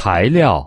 材料